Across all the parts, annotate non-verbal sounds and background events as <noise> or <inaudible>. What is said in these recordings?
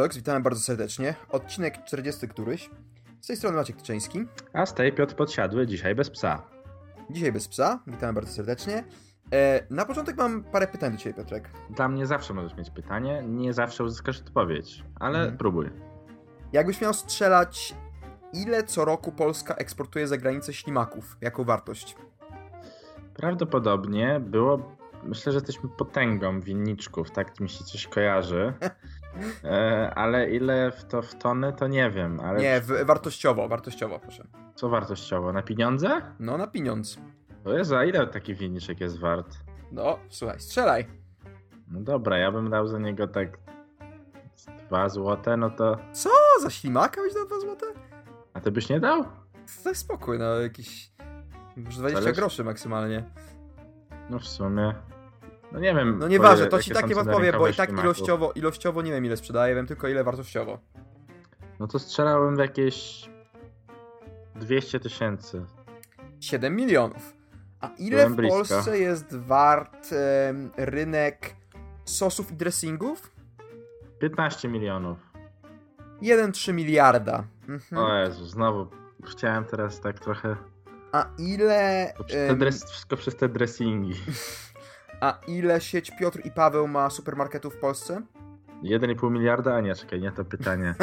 Talks, witamy bardzo serdecznie. Odcinek 40 któryś. Z tej strony Maciek Tyczyński. A z tej Piotr Podsiadły, dzisiaj bez psa. Dzisiaj bez psa, witamy bardzo serdecznie. E, na początek mam parę pytań do Ciebie, Piotrek. Dla mnie zawsze możesz mieć pytanie, nie zawsze uzyskasz odpowiedź, ale mhm. próbuj. Jakbyś miał strzelać, ile co roku Polska eksportuje za granicę ślimaków jako wartość? Prawdopodobnie było Myślę, że jesteśmy potęgą winniczków, tak mi się coś kojarzy. <laughs> E, ale ile w to w tony, to nie wiem. Ale... Nie, w, wartościowo, wartościowo, proszę. Co wartościowo? Na pieniądze? No, na pieniądz. To jest, a ile taki winniczek jest wart? No, słuchaj, strzelaj. No dobra, ja bym dał za niego tak 2 złote, no to... Co? Za ślimaka byś dał 2 złote? A ty byś nie dał? Tak spokój, no jakiś... Może 20 Zależy... groszy maksymalnie. No w sumie. No nie wiem. No nieważne, to ci tak nie podpowiem, bo i tak ilościowo, ilościowo nie wiem ile sprzedaję, wiem tylko ile wartościowo. No to strzelałem w jakieś 200 tysięcy. 7 milionów. A ile w. Polsce jest wart rynek sosów i dressingów? 15 milionów. 1,3 miliarda. Mhm. O Jezu, znowu chciałem teraz tak trochę a ile. Dres, wszystko przez te dressingi. <laughs> A ile sieć Piotr i Paweł ma supermarketów w Polsce? 1,5 miliarda? A nie, czekaj, nie to pytanie. <laughs>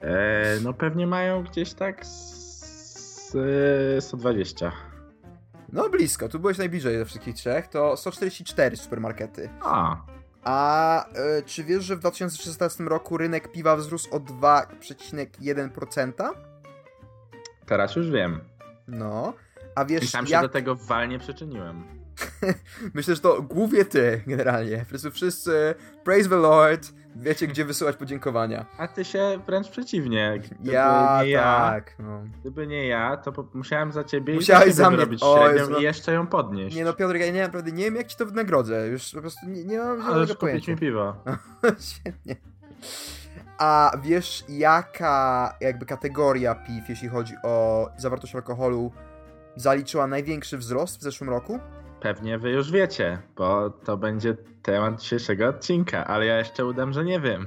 E, no pewnie mają gdzieś tak z, z 120. No blisko, tu byłeś najbliżej ze wszystkich trzech, to 144 supermarkety. A. A e, czy wiesz, że w 2016 roku rynek piwa wzrósł o 2,1%? Teraz już wiem. No, a wiesz... I sam się jak... do tego walnie przyczyniłem. <laughs> Myślę, że to głównie ty, generalnie. Po prostu wszyscy, praise the Lord, wiecie, gdzie wysyłać podziękowania. A ty się wręcz przeciwnie. Gdyby ja, nie tak. Ja, no. Gdyby nie ja, to musiałem za ciebie Musiałeś za mnie robić średnią no... i jeszcze ją podnieść. Nie no, Piotr, ja nie, naprawdę nie wiem, jak ci to wynagrodzę. Już po prostu nie, nie mam żadnego pojęcia. mi piwo. <laughs> Świetnie. A wiesz, jaka jakby kategoria piw, jeśli chodzi o zawartość alkoholu, zaliczyła największy wzrost w zeszłym roku? Pewnie wy już wiecie, bo to będzie temat dzisiejszego odcinka, ale ja jeszcze udam, że nie wiem.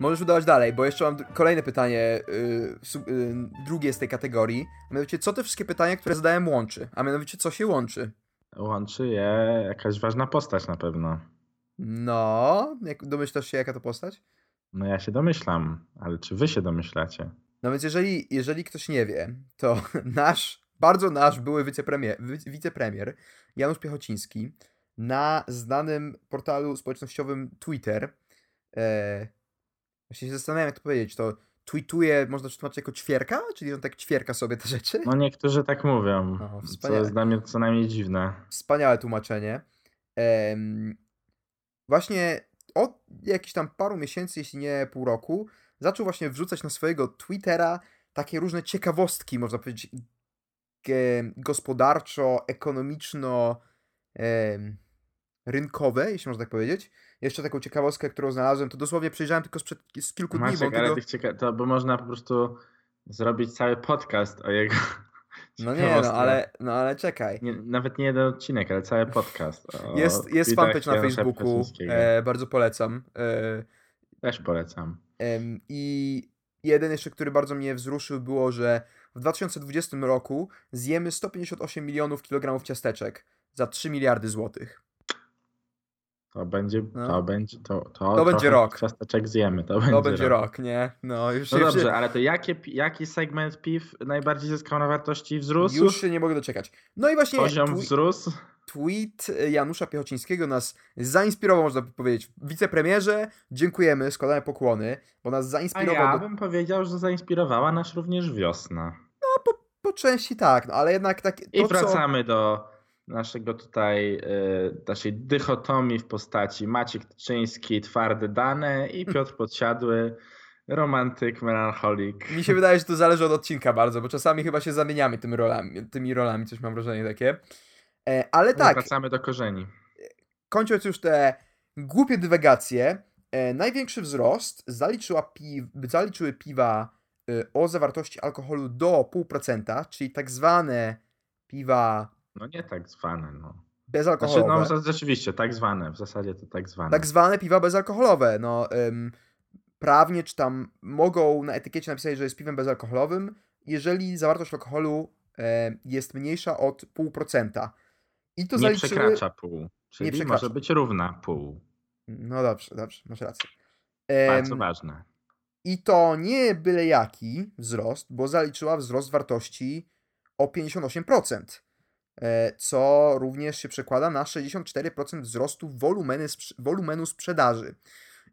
Możesz udawać dalej, bo jeszcze mam kolejne pytanie, yy, yy, drugie z tej kategorii. Mianowicie, co te wszystkie pytania, które zadałem, łączy? A mianowicie, co się łączy? Łączy je jakaś ważna postać na pewno. No, jak domyślasz się, jaka to postać? No ja się domyślam, ale czy wy się domyślacie? No więc jeżeli, jeżeli ktoś nie wie, to <laughs> nasz, bardzo nasz były wicepremier, wicepremier Janusz Piechociński na znanym portalu społecznościowym Twitter e, właśnie się zastanawiam, jak to powiedzieć, to tweetuje, można przetłumaczyć jako ćwierka? Czyli on tak ćwierka sobie te rzeczy? No niektórzy tak mówią, o, co jest dla mnie co najmniej dziwne. Wspaniałe tłumaczenie. Właśnie od jakichś tam paru miesięcy, jeśli nie pół roku, zaczął właśnie wrzucać na swojego Twittera takie różne ciekawostki, można powiedzieć, gospodarczo, ekonomiczno, e, rynkowe, jeśli można tak powiedzieć. Jeszcze taką ciekawostkę, którą znalazłem, to dosłownie przejrzałem tylko sprzed z kilku Maciek, dni. Bo ale tego... cieka- to by można po prostu zrobić cały podcast o jego <laughs> no nie, no ale, no ale czekaj. Nie, nawet nie jeden odcinek, ale cały podcast. jest jest fanpage na Facebooku, e, bardzo polecam. E, Też polecam. E, I jeden jeszcze, który bardzo mnie wzruszył, było, że w 2020 roku zjemy 158 milionów kilogramów ciasteczek za 3 miliardy złotych. To będzie, no. to będzie, to, to, to będzie rok. Ciasteczek zjemy, to, to będzie, będzie rok. rok. nie? No, już no dobrze, ale to jakie, jaki segment piw najbardziej zyskał na wartości wzrósł? Już się nie mogę doczekać. No i właśnie... Poziom wzrósł? Tweet Janusza Piechocińskiego nas zainspirował, można powiedzieć. Wicepremierze, dziękujemy, składamy pokłony, bo nas zainspirował. A ja do... bym powiedział, że zainspirowała nas również wiosna. Po, części tak, no, ale jednak tak... To, I wracamy co... do naszego tutaj, y, naszej dychotomii w postaci Maciek Tyczyński, twarde dane i Piotr Podsiadły, romantyk, melancholik. Mi się wydaje, że to zależy od odcinka bardzo, bo czasami chyba się zamieniamy tymi rolami, tymi rolami coś mam wrażenie takie. E, ale no, tak. Wracamy do korzeni. Kończąc już te głupie dywagacje, e, największy wzrost zaliczyła piw, zaliczyły piwa o zawartości alkoholu do 0,5%, czyli tak zwane piwa no nie tak zwane, no. Bezalkoholowe. Znaczy, no rzeczywiście, tak zwane, w zasadzie to tak zwane. Tak zwane piwa bezalkoholowe, no. Ym, prawnie, czy tam mogą na etykiecie napisać, że jest piwem bezalkoholowym, jeżeli zawartość alkoholu e, jest mniejsza od 0,5%. I to nie zaliczyły... przekracza pół. Czyli przekracza. może być równa pół. No dobrze, dobrze, masz rację. Bardzo Em, ważne. I to nie byle jaki wzrost, bo zaliczyła wzrost wartości o 58%, e, co również się przekłada na 64% wzrostu wolumeny, wolumenu sprzedaży.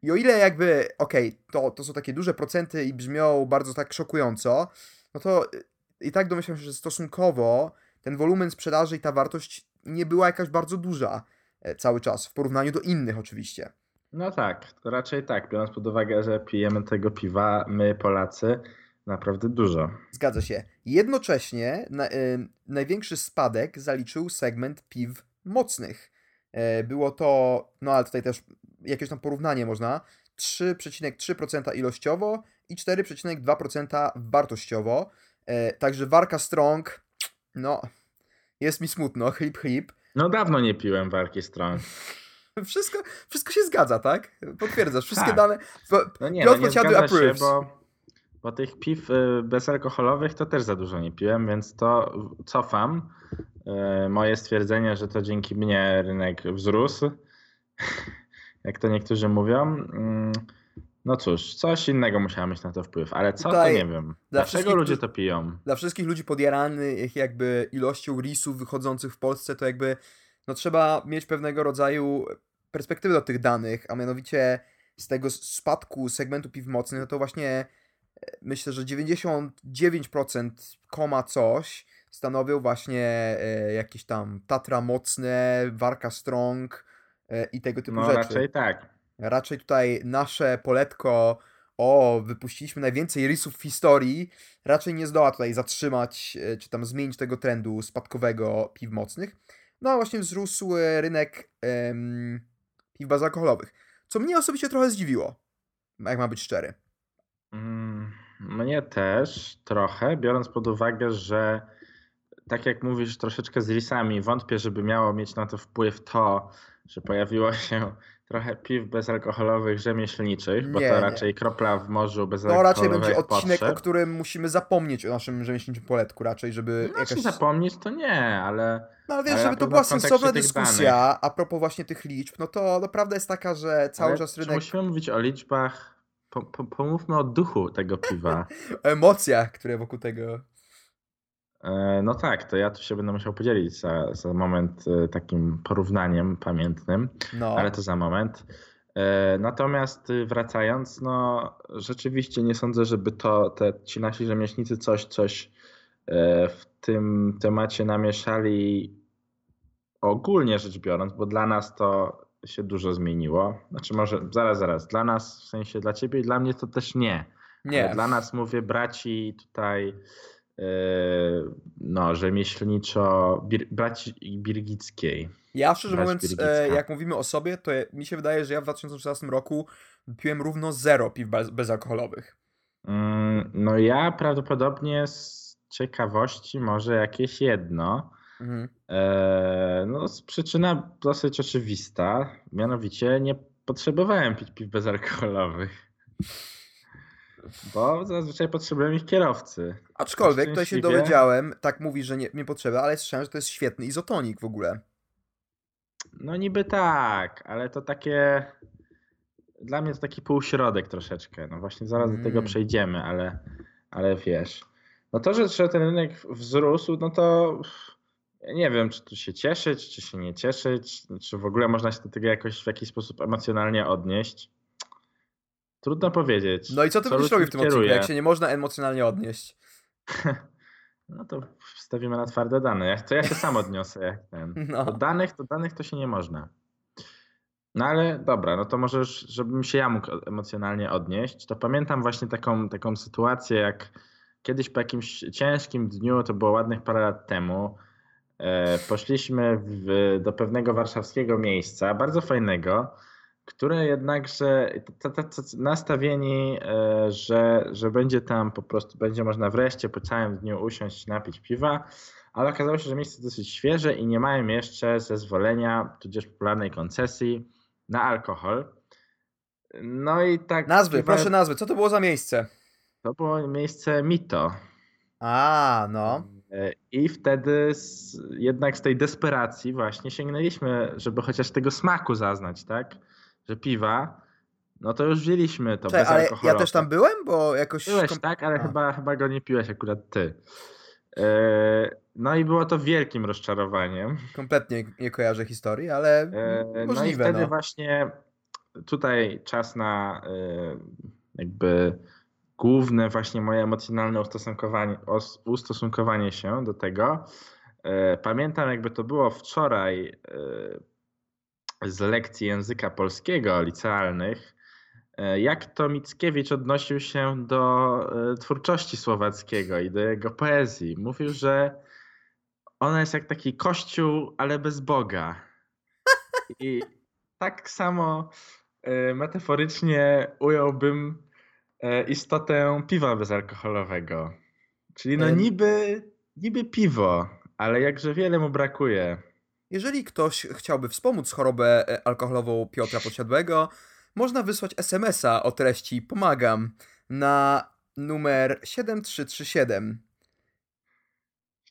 I o ile jakby, okej, to, to są takie duże procenty i brzmią bardzo tak szokująco, no to y, i tak domyślam się, że stosunkowo ten wolumen sprzedaży i ta wartość nie była jakaś bardzo duża e, cały czas, w porównaniu do innych oczywiście. No tak, to raczej tak, biorąc pod uwagę, że pijemy tego piwa, my Polacy, naprawdę dużo. Zgadza się. Jednocześnie na, y, największy spadek zaliczył segment piw mocnych. E, było to, no ale tutaj też jakieś tam porównanie można, 3,3% ilościowo i 4,2% wartościowo. E, także Warka Strong, no, jest mi smutno, chlip chlip. No dawno nie piłem warki strong. <laughs> <laughs> Wszystko, wszystko się zgadza, tak? Potwierdzasz, wszystkie Tak. dane. No nie, Piotr no nie zgadza się, bo, bo tych piw y, bezalkoholowych to też za dużo nie piłem, więc to cofam y, moje stwierdzenie, że to dzięki mnie rynek wzrósł, <laughs> jak to niektórzy mówią. Mm, No cóż, coś innego musiała mieć na to wpływ, ale co Tutaj to nie wiem. dla Dlaczego ludzie to piją? dla wszystkich ludzi podjaranych jakby ilością risów wychodzących w Polsce, to jakby no trzeba mieć pewnego rodzaju perspektywę do tych danych, a mianowicie z tego spadku segmentu piw mocnych, no to właśnie e, myślę, że 99% koma coś stanowią właśnie e, jakieś tam Tatra mocne, Warka Strong e, i tego typu No rzeczy. raczej tak. Raczej tutaj nasze poletko, o, wypuściliśmy najwięcej rysów w historii, raczej nie zdoła tutaj zatrzymać, czy tam zmienić tego trendu spadkowego piw mocnych. No a właśnie wzrósł e, rynek em, piw bezalkoholowych, co mnie osobiście trochę zdziwiło, jak ma być szczery. Mm, Mnie też trochę, biorąc pod uwagę, że tak jak mówisz, troszeczkę z risami, wątpię, żeby miało mieć na to wpływ to, że pojawiło się trochę piw bezalkoholowych rzemieślniczych, bo Nie, to nie. raczej kropla w morzu To bezalkoholowych raczej będzie odcinek, potrzeb. o którym musimy zapomnieć o naszym rzemieślniczym poletku, raczej, żeby Znaczy jakaś... zapomnieć to nie, ale No ale wiesz, ale żeby to była sensowna dyskusja a propos właśnie tych liczb, no to no, prawda jest taka, że cały ale czas czy rynek musimy mówić o liczbach? Po, po, pomówmy o duchu tego piwa. <laughs> o emocjach, które wokół tego. E, No tak, to ja tu się będę musiał podzielić za, za moment e, takim porównaniem pamiętnym. No, ale to za moment. E, Natomiast y, wracając, no rzeczywiście nie sądzę, żeby to te, ci nasi rzemieślnicy coś, coś w tym temacie namieszali ogólnie rzecz biorąc, bo dla nas to się dużo zmieniło. Znaczy może zaraz, zaraz, dla nas w sensie dla ciebie i dla mnie to też nie. nie. Ale dla nas mówię braci tutaj no rzemieślniczo, bir, braci Birgickiej. Ja szczerze Brać mówiąc, Birgicka. e, jak mówimy o sobie, to mi się wydaje, że ja w 2016 roku piłem równo zero piw bez, bezalkoholowych. Mm, No ja prawdopodobnie z ciekawości może jakieś jedno. Mhm. Eee, No z przyczyna dosyć oczywista, mianowicie nie potrzebowałem pić piw bezalkoholowych. Bo zazwyczaj potrzebują ich kierowcy. Aczkolwiek tutaj się dowiedziałem, tak mówi, że nie, nie potrzeba, ale słyszałem, że to jest świetny izotonik w ogóle. No niby tak, ale to takie. Dla mnie to taki półśrodek troszeczkę. No właśnie zaraz do tego Mm. przejdziemy, ale, ale wiesz. No to, że, że ten rynek wzrósł, no to nie wiem, czy tu się cieszyć, czy się nie cieszyć, czy w ogóle można się do tego jakoś w jakiś sposób emocjonalnie odnieść. Trudno powiedzieć. No i co ty będziesz ludźmi robił w tym odcinku, kieruje? jak się nie można emocjonalnie odnieść? <laughs> No to wstawimy na twarde dane. To ja się sam odniosę. Jak ten. <laughs> No. Do danych, do danych to się nie można. No ale dobra, no to może już, żebym się ja mógł emocjonalnie odnieść, to pamiętam właśnie taką, taką sytuację, jak kiedyś po jakimś ciężkim dniu, to było ładnych parę lat temu, e, poszliśmy w, do pewnego warszawskiego miejsca, bardzo fajnego, które jednakże t- t- t- nastawieni, e, że, że będzie tam po prostu, będzie można wreszcie po całym dniu usiąść, napić piwa, ale okazało się, że miejsce jest dosyć świeże i nie mają jeszcze zezwolenia, tudzież popularnej koncesji na alkohol. No i tak. Nazwy, piwa- proszę nazwy. Co to było za miejsce? To było miejsce Mito. A, no. E, I wtedy z, jednak z tej desperacji właśnie sięgnęliśmy, żeby chociaż tego smaku zaznać, tak? Że piwa, no to już wzięliśmy to Czekaj, ale ja też tam byłem, bo jakoś... Byłeś, tak? Ale A. chyba, chyba go nie piłeś akurat ty. E, No i było to wielkim rozczarowaniem. Kompletnie nie kojarzę historii, ale E, No i możliwe, wtedy no. właśnie tutaj czas na e, jakby główne właśnie moje emocjonalne ustosunkowanie, os- ustosunkowanie się do tego. Pamiętam jakby to było wczoraj z lekcji języka polskiego licealnych, e, jak to Mickiewicz odnosił się do e, twórczości słowackiego i do jego poezji. Mówił, że ona jest jak taki kościół, ale bez Boga. I tak samo e, metaforycznie ująłbym istotę piwa bezalkoholowego. Czyli no niby, niby piwo, ale jakże wiele mu brakuje. Jeżeli ktoś chciałby wspomóc chorobę e, alkoholową Piotra Podsiadłego, można wysłać SMS-a o treści Pomagam na numer 7337.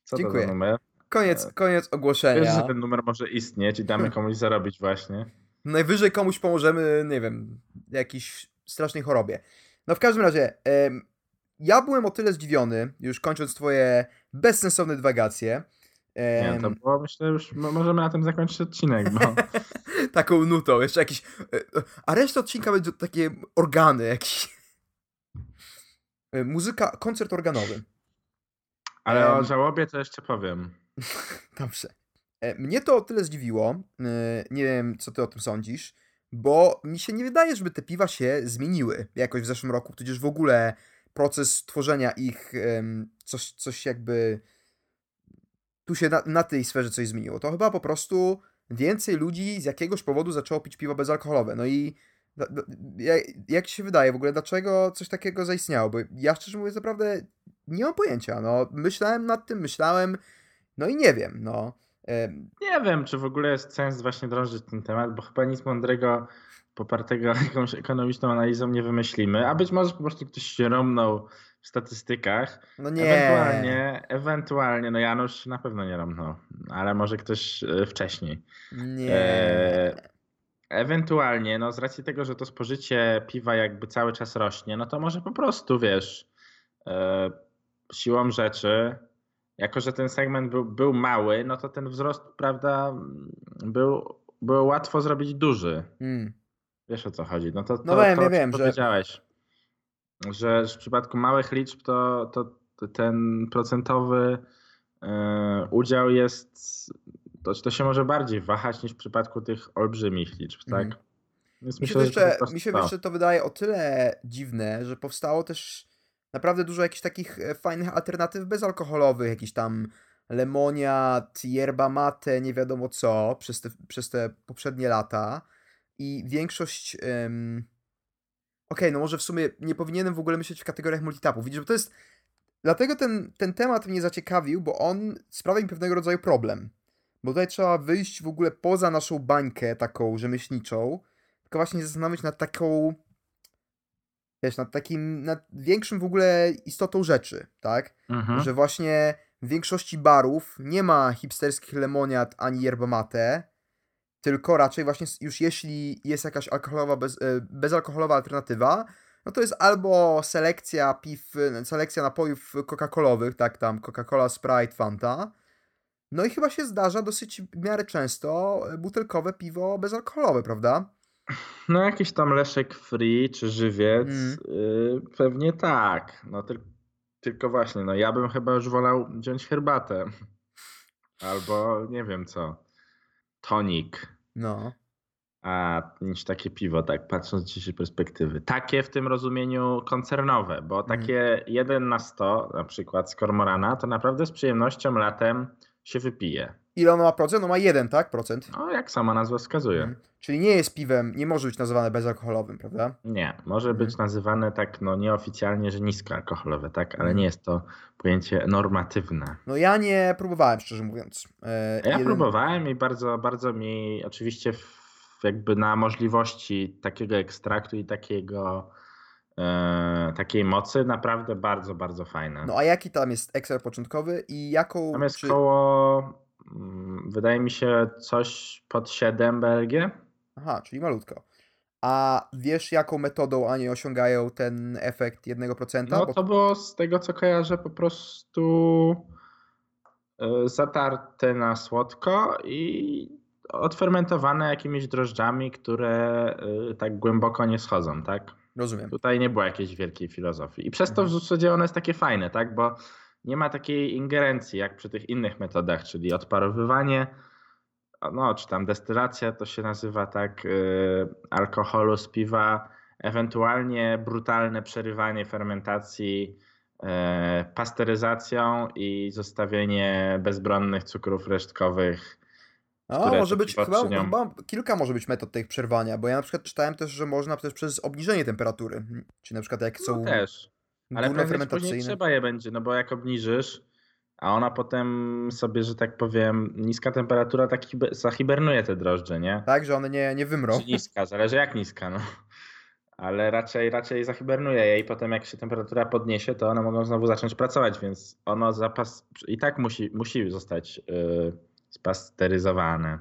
Co Dziękuję. numer? Koniec, E, koniec Wiesz, że ogłoszenia. ten numer może istnieć i damy komuś zarobić właśnie. <laughs> Najwyżej komuś pomożemy, nie wiem, jakiejś strasznej chorobie. No w każdym razie, ja byłem o tyle zdziwiony, już kończąc twoje bezsensowne dywagacje. Nie, to było, myślę, już mo- możemy na tym zakończyć odcinek, bo <laughs> taką nutą, jeszcze jakiś. e, A reszta odcinka będzie takie organy, jakiś. e, Muzyka, koncert organowy. ale Em. o żałobie to jeszcze powiem. <laughs> Dobrze. E, Mnie to o tyle zdziwiło, nie wiem co ty o tym sądzisz, bo mi się nie wydaje, żeby te piwa się zmieniły jakoś w zeszłym roku, tudzież w ogóle proces tworzenia ich, coś, coś jakby tu się na, na tej sferze coś zmieniło. To chyba po prostu więcej ludzi z jakiegoś powodu zaczęło pić piwo bezalkoholowe. No i jak, się wydaje w ogóle, dlaczego coś takiego zaistniało? Bo ja szczerze mówiąc naprawdę nie mam pojęcia. No, myślałem nad tym, myślałem, no i nie wiem, no. Nie wiem, czy w ogóle jest sens właśnie drążyć ten temat, bo chyba nic mądrego popartego <laughs> jakąś ekonomiczną analizą nie wymyślimy, a być może po prostu ktoś się romnął w statystykach. No nie. Ewentualnie, ewentualnie, no Janusz na pewno nie romnął, ale może ktoś e, wcześniej. Nie. E, Ewentualnie, no z racji tego, że to spożycie piwa jakby cały czas rośnie, no to może po prostu, wiesz, e, siłą rzeczy, jako że ten segment był, był mały, no to ten wzrost, prawda, był, było łatwo zrobić duży. Mm. Wiesz o co chodzi. No to, to, No wiem, to wiem, że- powiedziałeś, że... w przypadku małych liczb to, to, to ten procentowy e, udział jest, to, to się może bardziej wahać niż w przypadku tych olbrzymich liczb, tak? Mhm. Więc Mi się, myślę, to że to jeszcze, prostu mi się to. jeszcze to wydaje o tyle dziwne, że powstało też naprawdę dużo jakichś takich e, fajnych alternatyw bezalkoholowych, jakiś tam lemoniad, yerba mate, nie wiadomo co, przez te, przez te poprzednie lata. I większość. Okej, no może w sumie nie powinienem w ogóle myśleć w kategoriach multitapów. Widzisz, bo to jest. Dlatego ten, ten temat mnie zaciekawił, bo on sprawia mi pewnego rodzaju problem. Bo tutaj trzeba wyjść w ogóle poza naszą bańkę taką rzemieślniczą, tylko właśnie zastanowić nad taką. Wiesz, nad takim. nad większym w ogóle istotą rzeczy, tak? Mhm. Że właśnie w większości barów nie ma hipsterskich lemoniad ani yerba mate, tylko raczej właśnie już jeśli jest jakaś alkoholowa, bez, e, bezalkoholowa alternatywa, no to jest albo selekcja piw, selekcja napojów coca-colowych, tak tam Coca-Cola, Sprite, Fanta. No i chyba się zdarza dosyć w miarę często e, butelkowe piwo bezalkoholowe, prawda? No jakiś tam Leszek Free czy Żywiec, Mm. y, pewnie tak. No tyl- tylko właśnie, no ja bym chyba już wolał wziąć herbatę. Albo nie wiem co. Tonik. No. A niż takie piwo, tak patrząc z dzisiejszej perspektywy. Takie w tym rozumieniu koncernowe, bo Mhm. takie 1 na 100 na przykład z Kormorana to naprawdę z przyjemnością latem się wypije. Ile ono ma procent? No ma 1, tak? Procent. No jak sama nazwa wskazuje. Mhm. Czyli nie jest piwem, nie może być nazywane bezalkoholowym, prawda? Nie, może Mhm. być nazywane tak no nieoficjalnie, że niskoalkoholowe, tak, ale Mhm. nie jest to pojęcie normatywne. No ja nie próbowałem, szczerze mówiąc. E, Ja jeden- próbowałem i bardzo, bardzo mi oczywiście jakby na możliwości takiego ekstraktu i takiego e, takiej mocy naprawdę bardzo, bardzo fajne. No a jaki tam jest ekstrak początkowy i jaką... Tam jest czy... koło, wydaje mi się, coś pod 7 BLG. Aha, czyli malutko. A wiesz, jaką metodą oni osiągają ten efekt 1%? No to było z tego, co kojarzę, po prostu e, zatarte na słodko i odfermentowane jakimiś drożdżami, które e, tak głęboko nie schodzą, tak? Rozumiem. Tutaj nie było jakiejś wielkiej filozofii. I przez to w Mhm. zasadzie ono jest takie fajne, tak? Bo nie ma takiej ingerencji jak przy tych innych metodach, czyli odparowywanie, no czy tam destylacja to się nazywa tak, yy, alkoholu z piwa, ewentualnie brutalne przerywanie fermentacji yy, pasteryzacją i zostawienie bezbronnych cukrów resztkowych. A, może być, chyba, chyba kilka może być metod tych przerwania, bo ja na przykład czytałem też, że można też przez obniżenie temperatury, czy na przykład jak są No też. Ale czy później trzeba je będzie, no bo jak obniżysz, a ona potem sobie, że tak powiem, niska temperatura tak hibe- zahibernuje te drożdże, nie? Tak, że one nie, nie wymrą. Czy niska, zależy jak niska, no. Ale raczej, raczej zahibernuje je i potem jak się temperatura podniesie, to one mogą znowu zacząć pracować, więc ono zapas i tak musi, musi zostać yy, spasteryzowane.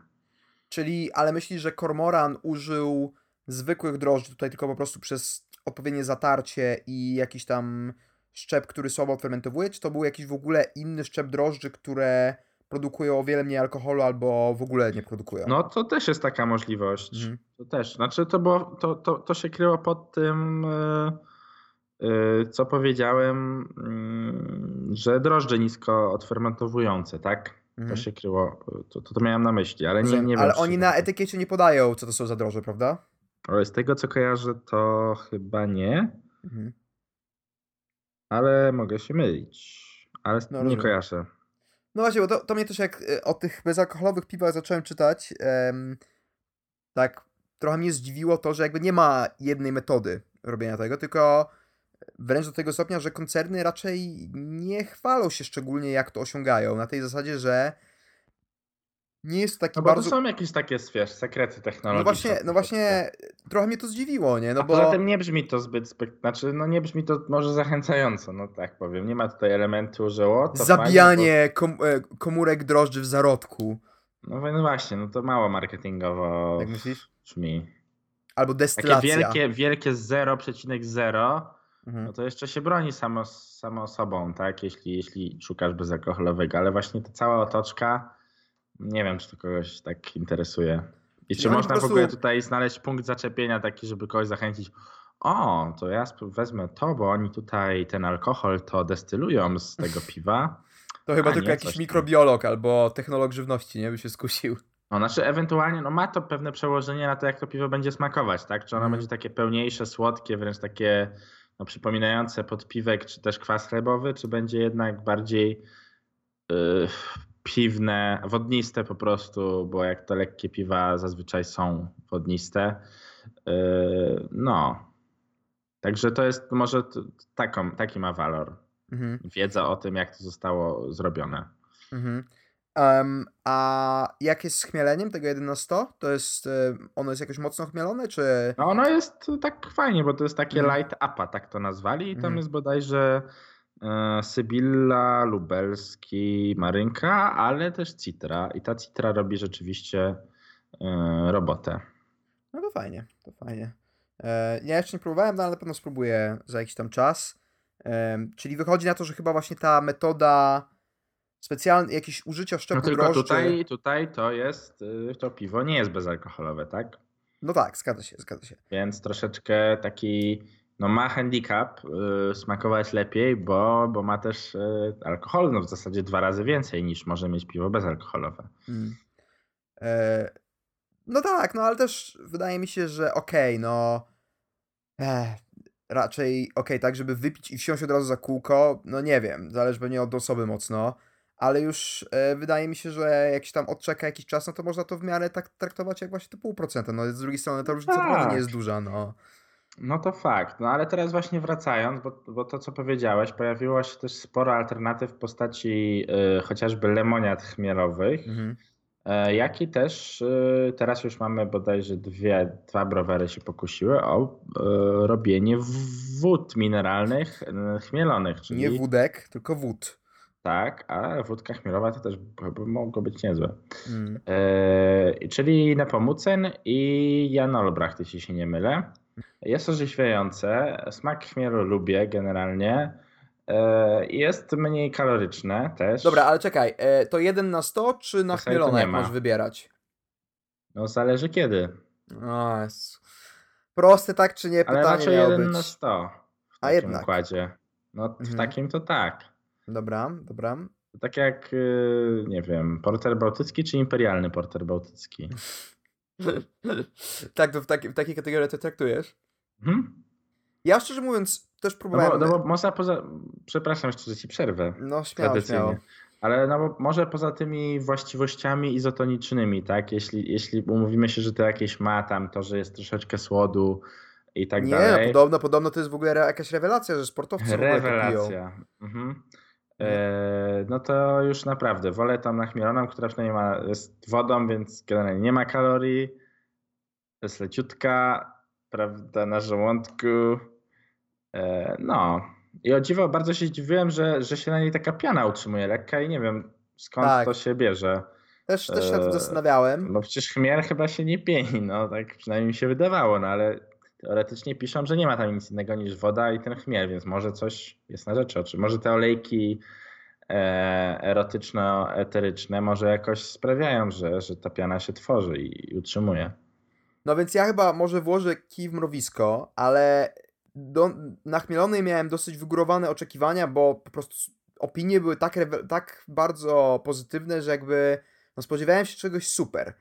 Czyli, ale myślisz, że kormoran użył zwykłych drożdży tutaj tylko po prostu przez odpowiednie zatarcie i jakiś tam szczep, który słabo fermentowuje, czy to był jakiś w ogóle inny szczep drożdży, które produkują o wiele mniej alkoholu albo w ogóle nie produkują? No to też jest taka możliwość. Mhm. To też. Znaczy to było, to, to, to się kryło pod tym, yy, yy, co powiedziałem, yy, że drożdże nisko odfermentowujące, tak? Mhm. To się kryło, to, to, to miałem na myśli, ale nie, nie wiem. ale oni na etykiecie nie podają, co to są za drożdże, prawda? Ale z tego co kojarzę, to chyba nie, Mhm. ale mogę się mylić. Ale No, nie rozumiem. kojarzę. No właśnie, bo to, to mnie też jak y, o tych bezalkoholowych piwach zacząłem czytać, em, tak trochę mnie zdziwiło to, że jakby nie ma jednej metody robienia tego, tylko wręcz do tego stopnia, że koncerny raczej nie chwalą się szczególnie jak to osiągają, na tej zasadzie, że nie jest to taki No bo bardzo... to są jakieś takie, wiesz, sekrety technologiczne. No właśnie, no właśnie, trochę mnie to zdziwiło, nie? No A bo... poza tym nie brzmi to zbyt, spek- znaczy no nie brzmi to może zachęcająco, no tak powiem. Nie ma tutaj elementu, że o, to Zabijanie kom e, komórek drożdży w zarodku. Fajnie, bo... No właśnie, no to mało marketingowo Jak myślisz? brzmi. Albo Takie destylacja. wielkie, wielkie 0,0 Mhm. no to jeszcze się broni samo, samo sobą, tak? Jeśli, jeśli szukasz bezalkoholowego, ale właśnie ta cała otoczka, nie wiem, czy to kogoś tak interesuje. I czy oni można po w ogóle prostu- tutaj znaleźć punkt zaczepienia taki, żeby kogoś zachęcić? O, to ja wezmę to, bo oni tutaj ten alkohol to destylują z tego <laughs> piwa. To chyba A, tylko nie, jakiś coś tam. mikrobiolog albo technolog żywności, nie? By się skusił. No, znaczy ewentualnie, no ma to pewne przełożenie na to, jak to piwo będzie smakować, tak? Czy ono Mhm. będzie takie pełniejsze, słodkie, wręcz takie no, przypominające podpiwek, czy też kwas chlebowy, czy będzie jednak bardziej yy, piwne, wodniste po prostu, bo jak to lekkie piwa zazwyczaj są wodniste. Yy, no. Także to jest może taką, taki ma walor. Mhm. Wiedza o tym, jak to zostało zrobione. Mhm. Em, a jak jest z chmieleniem tego 1 na 100? To jest, e, ono jest jakoś mocno chmielone, czy... No ono jest tak fajnie, bo to jest takie Mhm. light upa, tak to nazwali i tam Mhm. jest bodajże Sybilla, Lubelski, Marynka, ale też Citra i ta Citra robi rzeczywiście e, robotę. No to fajnie, to fajnie. E, ja jeszcze nie próbowałem, no ale na pewno spróbuję za jakiś tam czas. Czyli wychodzi na to, że chyba właśnie ta metoda specjalna, jakieś użycia No szczepu tylko drożdży... tutaj, tutaj to jest, y, to piwo nie jest bezalkoholowe, tak? No tak, zgadza się, zgadza się. Więc troszeczkę taki, no ma handicap, y, smakować lepiej, bo, bo ma też y, alkohol, no w zasadzie dwa razy więcej niż może mieć piwo bezalkoholowe. Mm. E, no tak, no ale też wydaje mi się, że okej, no eh, raczej okej, tak, żeby wypić i wsiąść od razu za kółko, no nie wiem, zależy pewnie od osoby mocno, ale już e, wydaje mi się, że jak się tam odczeka jakiś czas, no to można to w miarę tak traktować jak właśnie to pół procenta, no z drugiej strony ta różnica naprawdę tak. nie jest duża, no. No to fakt. No ale teraz właśnie wracając, bo, bo to co powiedziałeś, pojawiło się też sporo alternatyw w postaci y, chociażby lemoniad chmielowych. Mhm. E, jak i też e, teraz już mamy bodajże dwie, dwa browary się pokusiły o e, robienie wód mineralnych chmielonych. Czyli... Nie wódek, tylko wód. Tak, a wódka chmielowa to też chyba mogło być niezłe. Mm. E, czyli Nepomucen i Jan Olbracht, jeśli się nie mylę. Jest orzeźwiające. Smak chmielu lubię generalnie. E, jest mniej kaloryczne też. Dobra, ale czekaj, e, to jeden na 100 czy na chmielone jak możesz wybierać? No zależy kiedy. Jest proste tak czy nie? Ale Pytanie raczej jeden być. na 100 w A jednak. układzie. No w mhm. takim to tak. Dobra, dobra. Tak jak, y, nie wiem, porter bałtycki czy imperialny porter bałtycki? <laughs> <laughs> tak, to w, taki, w takiej kategorii to traktujesz? Mhm. Ja szczerze mówiąc też próbowałem... No bo, no bo można poza... Przepraszam jeszcze, że ci przerwę. No śmiało, śmiało. Ale no bo może poza tymi właściwościami izotonicznymi, tak? Jeśli, jeśli umówimy się, że to jakieś ma tam to, że jest troszeczkę słodu i tak nie, dalej. Nie, no podobno, podobno to jest w ogóle jakaś rewelacja, że sportowcy Rewelacja. Mhm. E, no to już naprawdę wolę tam nachmieloną, która przynajmniej ma, jest wodą, więc generalnie nie ma kalorii, jest leciutka, prawda, na żołądku. E, no. I o dziwo bardzo się zdziwiłem, że, że się na niej taka piana utrzymuje lekka i nie wiem skąd tak. to się bierze. Też, też się nad tym e, zastanawiałem. Bo przecież chmiel chyba się nie pieni, no tak przynajmniej mi się wydawało, no ale teoretycznie piszą, że nie ma tam nic innego niż woda i ten chmiel, więc może coś jest na rzeczy. Czy może te olejki e, erotyczno-eteryczne może jakoś sprawiają, że, że ta piana się tworzy i, i utrzymuje. No więc ja chyba może włożę kij w mrowisko, ale do, na chmielonej miałem dosyć wygórowane oczekiwania, bo po prostu opinie były tak, tak bardzo pozytywne, że jakby no spodziewałem się czegoś super.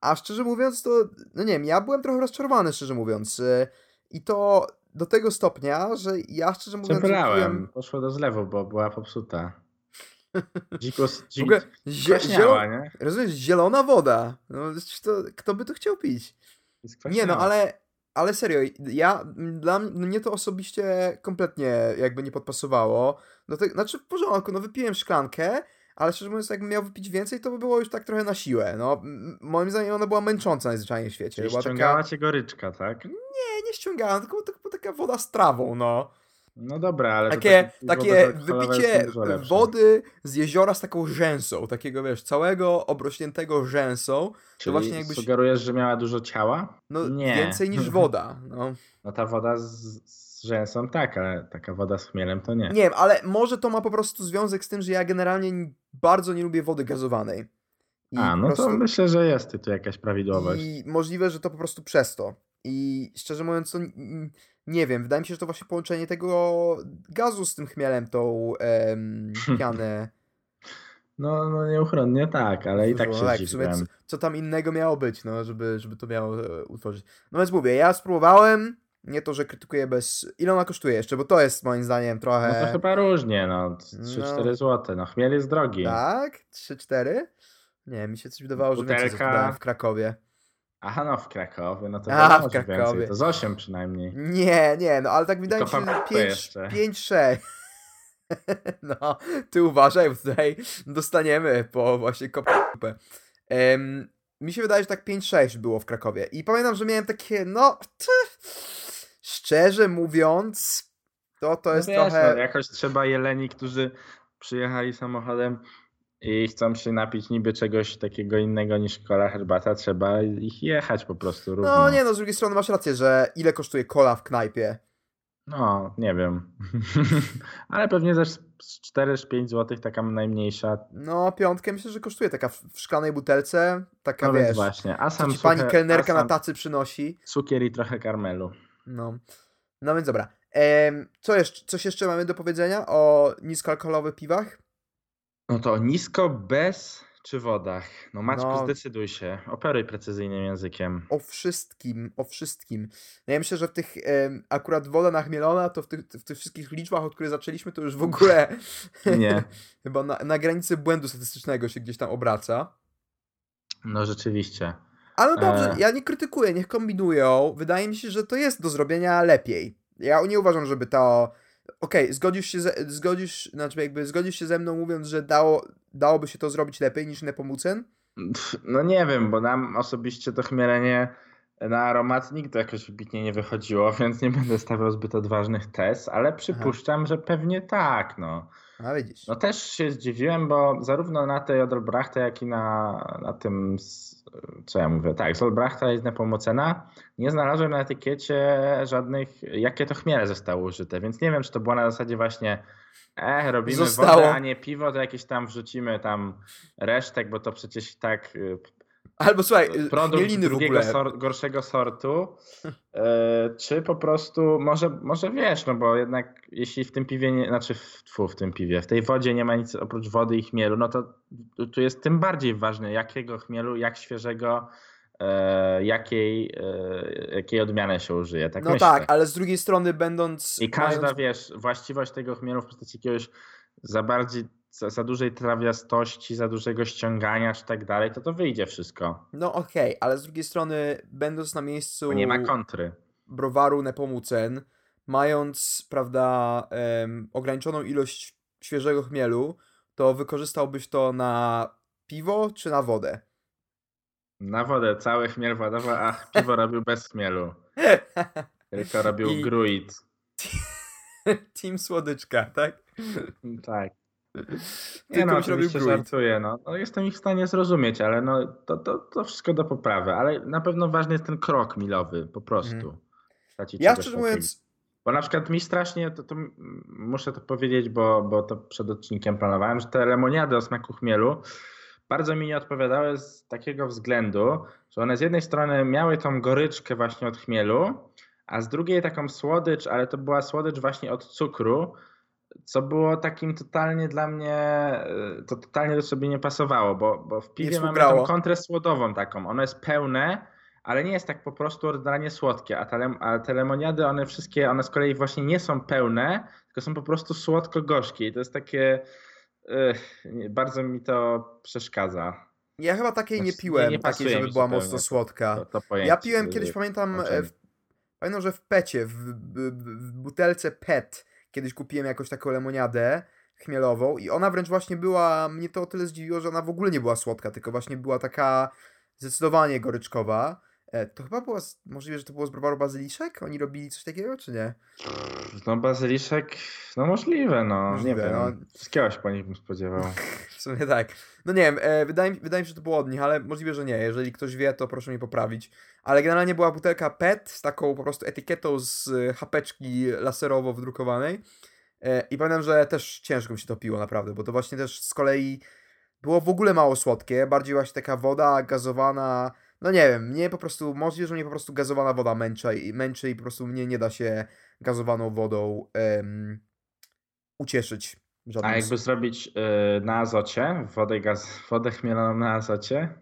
A szczerze mówiąc, to, no nie wiem, ja byłem trochę rozczarowany, szczerze mówiąc. Y, I to do tego stopnia, że ja szczerze mówiąc. Przebrałem, kupiłem... poszło do zlewu, bo była popsuta. <laughs> Dzikos, dzik, w ogóle, zie, zielo... nie? Rozumiesz, zielona woda. No, to, kto by to chciał pić? Nie, no ale, ale serio, ja, dla mnie to osobiście kompletnie jakby nie podpasowało. Do tego, znaczy w porządku, no wypiłem szklankę, ale szczerze mówiąc, jakbym miał wypić więcej, to by było już tak trochę na siłę. No, moim zdaniem ona była męcząca najzwyczajniej w świecie. Czyli ściągała taka... cię goryczka, tak? Nie, nie ściągała, tylko, tylko taka woda z trawą, no. No dobra, ale. Takie, takie wypicie wody z jeziora z taką rzęsą, takiego wiesz, całego obrośniętego rzęsą. Czyli to właśnie jakbyś... sugerujesz, że miała dużo ciała? No nie. więcej niż woda. No, <laughs> no ta woda z rzęsą tak, ale taka woda z chmielem to nie. Nie wiem, ale może to ma po prostu związek z tym, że ja generalnie bardzo nie lubię wody gazowanej. I A, no prostu... to myślę, że jest tu jakaś prawidłowość. I możliwe, że to po prostu przez to. I szczerze mówiąc, to nie wiem, wydaje mi się, że to właśnie połączenie tego gazu z tym chmielem, tą em, <laughs> pianę. No, no nieuchronnie tak, ale i tak się tak, sumie, co, co, tam innego miało być, no, żeby, żeby to miało e, utworzyć. No więc mówię, ja spróbowałem, nie to, że krytykuję bez... Ile ona kosztuje jeszcze? Bo to jest moim zdaniem trochę... No to chyba różnie, no. 3-4 no. zł. No chmiel jest drogi. Tak? 3-4? Nie, mi się coś wydawało, Butelka... że więcej w Krakowie. Aha, no w Krakowie, no to A, w Krakowie. Więcej, to z 8 przynajmniej. Nie, nie, no ale tak wydaje mi się, że 5, 6. <laughs> No, ty uważaj, bo tutaj dostaniemy po właśnie kopę. Um, mi się wydaje, że tak 5-6 było w Krakowie. I pamiętam, że miałem takie, no, szczerze mówiąc, to to no jest no wiesz, trochę... No, jakoś trzeba jeleni, którzy przyjechali samochodem i chcą się napić niby czegoś takiego innego niż kola, herbata, trzeba ich jechać po prostu równo. No nie, no z drugiej strony masz rację, że ile kosztuje kola w knajpie? No, nie wiem. <laughs> Ale pewnie też 4-5 zł, taka najmniejsza. No, piątkę myślę, że kosztuje taka w szklanej butelce, taka no wiesz, właśnie. A sam pani kelnerka na tacy przynosi. Cukier i trochę karmelu. No, no więc dobra. Ehm, co jeszcze, coś jeszcze mamy do powiedzenia o niskoalkoholowych piwach? No to nisko, bez czy wodach? No Maćku, no, zdecyduj się. Operuj precyzyjnym językiem. O wszystkim, o wszystkim. No ja myślę, że w tych akurat woda nachmielona, to w tych, w tych wszystkich liczbach, od których zaczęliśmy, to już w ogóle nie. <laughs> chyba na, na granicy błędu statystycznego się gdzieś tam obraca. No rzeczywiście. Ale dobrze, ja nie krytykuję, niech kombinują. Wydaje mi się, że to jest do zrobienia lepiej. Ja nie uważam, żeby to okej, okay, zgodzisz się, ze, zgodzisz, znaczy jakby zgodzisz się ze mną mówiąc, że dało, dałoby się to zrobić lepiej niż Nepomucen? No nie wiem, bo nam osobiście to chmielenie na aromat nigdy jakoś wybitnie nie wychodziło, <laughs> więc nie będę stawiał zbyt odważnych tez, ale przypuszczam, Aha. że pewnie tak, no. A widzisz. No też się zdziwiłem, bo zarówno na tej Odelbrachta, jak i na, na tym, co ja mówię, tak, z Odelbrachta i z Nepomocena nie znalazłem na etykiecie żadnych, jakie to chmiele zostały użyte, więc nie wiem, czy to było na zasadzie właśnie e, robimy Zostało. wodę, a nie piwo, to jakieś tam wrzucimy tam resztek, bo to przecież tak y, Albo słuchaj, produkt drugiego sor gorszego sortu, <laughs> e, czy po prostu, może, może wiesz, no bo jednak jeśli w tym piwie, nie, znaczy w, tfu, w tym piwie, w tej wodzie nie ma nic oprócz wody i chmielu, no to tu jest tym bardziej ważne, jakiego chmielu, jak świeżego, e, jakiej, e, jakiej odmiany się użyje. Tak no myślę. tak, ale z drugiej strony będąc... I każda, mając... wiesz, właściwość tego chmielu w postaci jakiegoś za bardziej za, za dużej trawiastości, za dużego ściągania czy tak dalej, to to wyjdzie wszystko. No okej, okay, ale z drugiej strony, będąc na miejscu. Bo nie ma kontry. Browaru Nepomucen, mając, prawda, um, ograniczoną ilość świeżego chmielu, to wykorzystałbyś to na piwo czy na wodę? Na wodę, cały chmiel wodowy, a <laughs> piwo robił bez chmielu. Tylko robił I... gruit. <laughs> Team słodyczka, tak? Tak. Nie no, oczywiście żartuję. No. no. jestem ich w stanie zrozumieć, ale no, to, to, to wszystko do poprawy. Ale na pewno ważny jest ten krok milowy, po prostu. Mm. Ja szczerze mówiąc... Bo na przykład mi strasznie, to, to muszę to powiedzieć, bo, bo to przed odcinkiem planowałem, że te lemoniady o smaku chmielu bardzo mi nie odpowiadały z takiego względu, że one z jednej strony miały tą goryczkę właśnie od chmielu, a z drugiej taką słodycz, ale to była słodycz właśnie od cukru, co było takim totalnie dla mnie, y, to totalnie do sobie nie pasowało, bo, bo w piwie mamy tą kontrę słodową taką, ono jest pełne, ale nie jest tak po prostu ordynarnie słodkie, a, te, a te lemoniady, one wszystkie, one z kolei właśnie nie są pełne, tylko są po prostu słodko-gorzkie i to jest takie, yy, bardzo mi to przeszkadza. Ja chyba takiej nie piłem, nie, takiej, żeby była mocno słodka. To, to ja piłem kiedyś, pamiętam, w, pamiętam, że w pecie, w, w, w butelce PET, kiedyś kupiłem jakąś taką lemoniadę chmielową i ona wręcz właśnie była, mnie to o tyle zdziwiło, że ona w ogóle nie była słodka, tylko właśnie była taka zdecydowanie goryczkowa. E, to chyba było, możliwe, że to było z browaru Bazyliszek? Oni robili coś takiego, czy nie? No Bazyliszek, no możliwe, no. Możliwe, nie wiem, no. Wszystkiego się po nich bym spodziewał. <laughs> sumie tak. No nie wiem, e, wydaje, mi, wydaje mi się, że to było od nich, ale możliwe, że nie. Jeżeli ktoś wie, to proszę mnie poprawić. Ale generalnie była butelka PET z taką po prostu etykietą z e, hapeczki laserowo wydrukowanej. I pamiętam, że też ciężko mi się to piło naprawdę, bo to właśnie też z kolei było w ogóle mało słodkie, bardziej właśnie taka woda gazowana, no nie wiem, mnie po prostu, możliwe, że mnie po prostu gazowana woda męczy męczy i po prostu mnie nie da się gazowaną wodą ucieszyć. A jakby zrobić yy, na azocie, wodę, gaz, wodę chmieloną na azocie,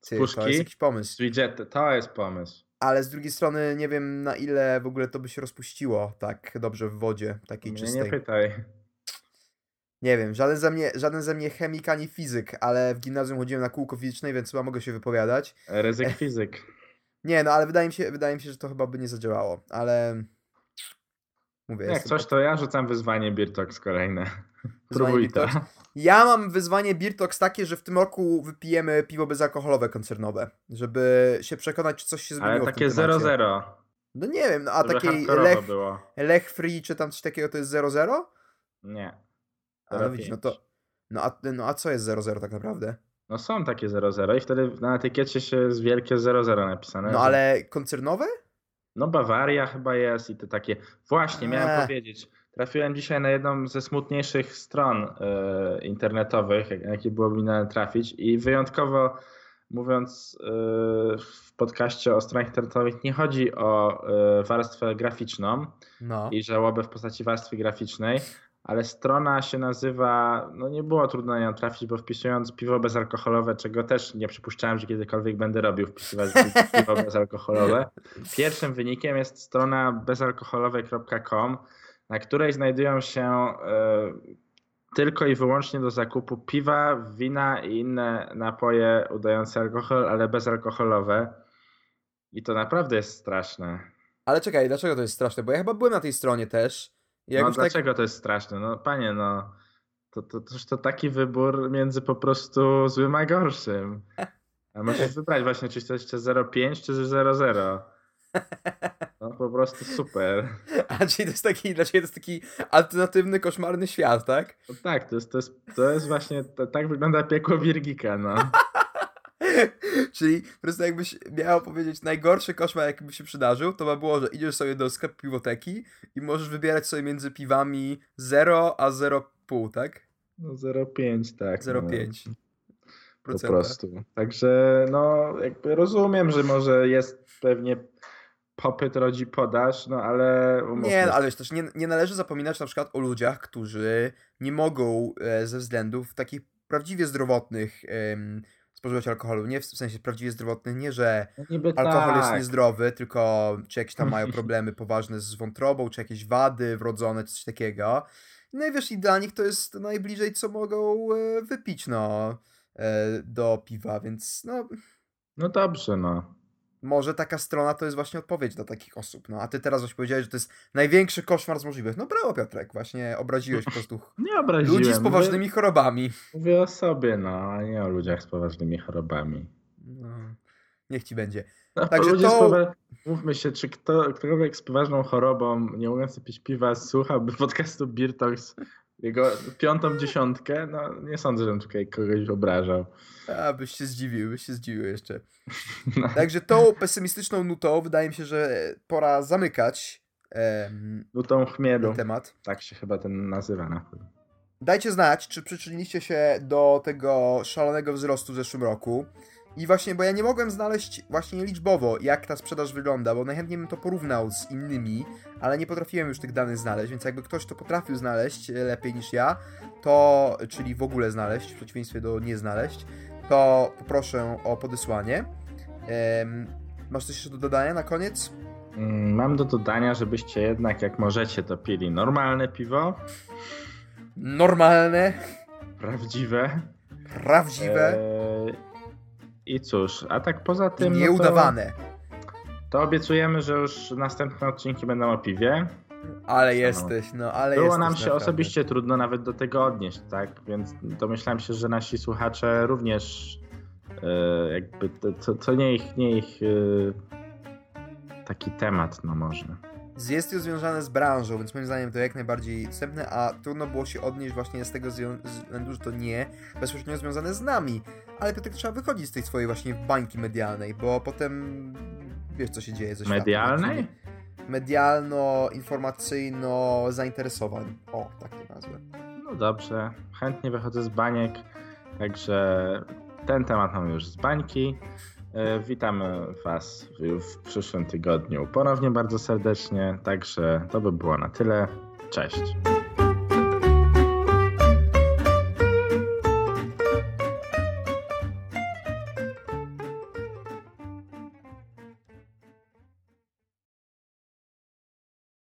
Ty, puszki, to jest jakiś pomysł. to jest pomysł. Ale z drugiej strony nie wiem na ile w ogóle to by się rozpuściło tak dobrze w wodzie, takiej mnie czystej. Nie pytaj. Nie wiem, żaden ze mnie, żaden ze mnie chemik ani fizyk, ale w gimnazjum chodziłem na kółko fizyczne, więc chyba mogę się wypowiadać. Ryzyk fizyk. Nie, no ale wydaje mi się, wydaje mi się, że to chyba by nie zadziałało, ale mówię. Jak coś, to ja rzucam wyzwanie Birtox kolejne. Próbuj to. Ja mam wyzwanie Birtox takie, że w tym roku wypijemy piwo bezalkoholowe koncernowe, żeby się przekonać, czy coś się zmieniło Ale takie 0-0. No nie wiem, no, a takiej Lech, Lech Free czy tam coś takiego to jest 0-0? Nie. Ale widzisz, no to. No a, no a co jest 00 tak naprawdę? No są takie 00 i wtedy na etykiecie się jest wielkie 00 napisane. No ale koncernowe? No Bawaria chyba jest i to takie. Właśnie, miałem eee. powiedzieć. Trafiłem dzisiaj na jedną ze smutniejszych stron y, internetowych, jak, jakie byłoby mi na trafić i wyjątkowo mówiąc y, w podcaście o stronach internetowych nie chodzi o y, warstwę graficzną no. i żałobę w postaci warstwy graficznej, ale strona się nazywa, no nie było trudno na nią trafić, bo wpisując piwo bezalkoholowe, czego też nie przypuszczałem, że kiedykolwiek będę robił, wpisywać piwo <laughs> bezalkoholowe. Pierwszym wynikiem jest strona bezalkoholowe.com, na której znajdują się y, tylko i wyłącznie do zakupu piwa, wina i inne napoje udające alkohol, ale bezalkoholowe. I to naprawdę jest straszne. Ale czekaj, dlaczego to jest straszne? Bo ja chyba byłem na tej stronie też no tak dlaczego tak... to jest straszne? No panie, no to, to, to, to taki wybór między po prostu złym a gorszym. <laughs> A musisz wybrać właśnie, czy chcesz 0,5 czy 0,0. No po prostu super. A czyli to jest taki, dla ciebie to jest taki alternatywny, koszmarny świat, tak? No tak, to jest, to jest, to jest właśnie, to, tak wygląda piekło Wirgika, no. <laughs> Czyli po prostu jakbyś miał powiedzieć najgorszy koszmar, jaki by się przydarzył, to by było, że idziesz sobie do sklepu piwoteki i możesz wybierać sobie między piwami 0 a 0,5, tak? No 0,5, tak. 0,5. No. Po prostu. Także no jakby rozumiem, że może jest pewnie popyt rodzi podaż, no ale... Nie, no, ale wiesz, też nie, nie należy zapominać na przykład o ludziach, którzy nie mogą e, ze względów takich prawdziwie zdrowotnych spożywać alkoholu. Nie w sensie prawdziwie zdrowotnych, nie, że no alkohol tak. jest niezdrowy, tylko czy jakieś tam mają <laughs> problemy poważne z wątrobą, czy jakieś wady wrodzone, czy coś takiego. No i wiesz, i dla nich to jest najbliżej, co mogą e, wypić, no, e, do piwa, więc no... No dobrze, no może taka strona to jest właśnie odpowiedź dla takich osób. No a ty teraz właśnie powiedziałeś, że to jest największy koszmar z możliwych. No brawo Piotrek, właśnie obraziłeś po prostu nie obraziłem. ludzi z poważnymi mówię, chorobami. Mówię o sobie, no, a nie o ludziach z poważnymi chorobami. No, niech ci będzie. No, Także to... Mówmy się, czy kto, ktokolwiek z poważną chorobą, nie mówiąc pić piwa, słuchałby podcastu Beer Talks jego piątą dziesiątkę, no nie sądzę, żebym tutaj kogoś obrażał. A, byś się zdziwił, byś się zdziwił jeszcze. <laughs> No. Także tą pesymistyczną nutą wydaje mi się, że pora zamykać em, nutą chmielu. ten temat. Tak się chyba ten nazywa na. Dajcie znać, czy przyczyniliście się do tego szalonego wzrostu w zeszłym roku. I właśnie, bo ja nie mogłem znaleźć właśnie liczbowo, jak ta sprzedaż wygląda, bo najchętniej bym to porównał z innymi, ale nie potrafiłem już tych danych znaleźć, więc jakby ktoś to potrafił znaleźć e, lepiej niż ja, to, czyli w ogóle znaleźć, w przeciwieństwie do nie znaleźć, to poproszę o podesłanie. Masz coś jeszcze do dodania na koniec? Mm, mam do dodania, żebyście jednak, jak możecie, to pili normalne piwo. Normalne. Prawdziwe. Prawdziwe. Eee i cóż, a tak poza tym. Nieudawane. No to, to obiecujemy, że już następne odcinki będą o piwie. Ale jesteś, no ale Było jesteś nam się naprawdę. osobiście trudno nawet do tego odnieść, tak? Więc domyślam się, że nasi słuchacze również yy, jakby to, to, to, nie ich, nie ich yy, taki temat, no może jest to związane z branżą, więc moim zdaniem to jak najbardziej dostępne, a trudno było się odnieść właśnie z tego względu, że to nie bezpośrednio związane z nami. Ale Piotrek trzeba wychodzić z tej swojej właśnie bańki medialnej, bo potem wiesz co się dzieje ze światem. Medialnej? Medialno-informacyjno zainteresowań. O, tak to nazwę. No dobrze, chętnie wychodzę z baniek, także ten temat mamy już z bańki. E, witamy Was w przyszłym tygodniu ponownie bardzo serdecznie. Także to by było na tyle. Cześć.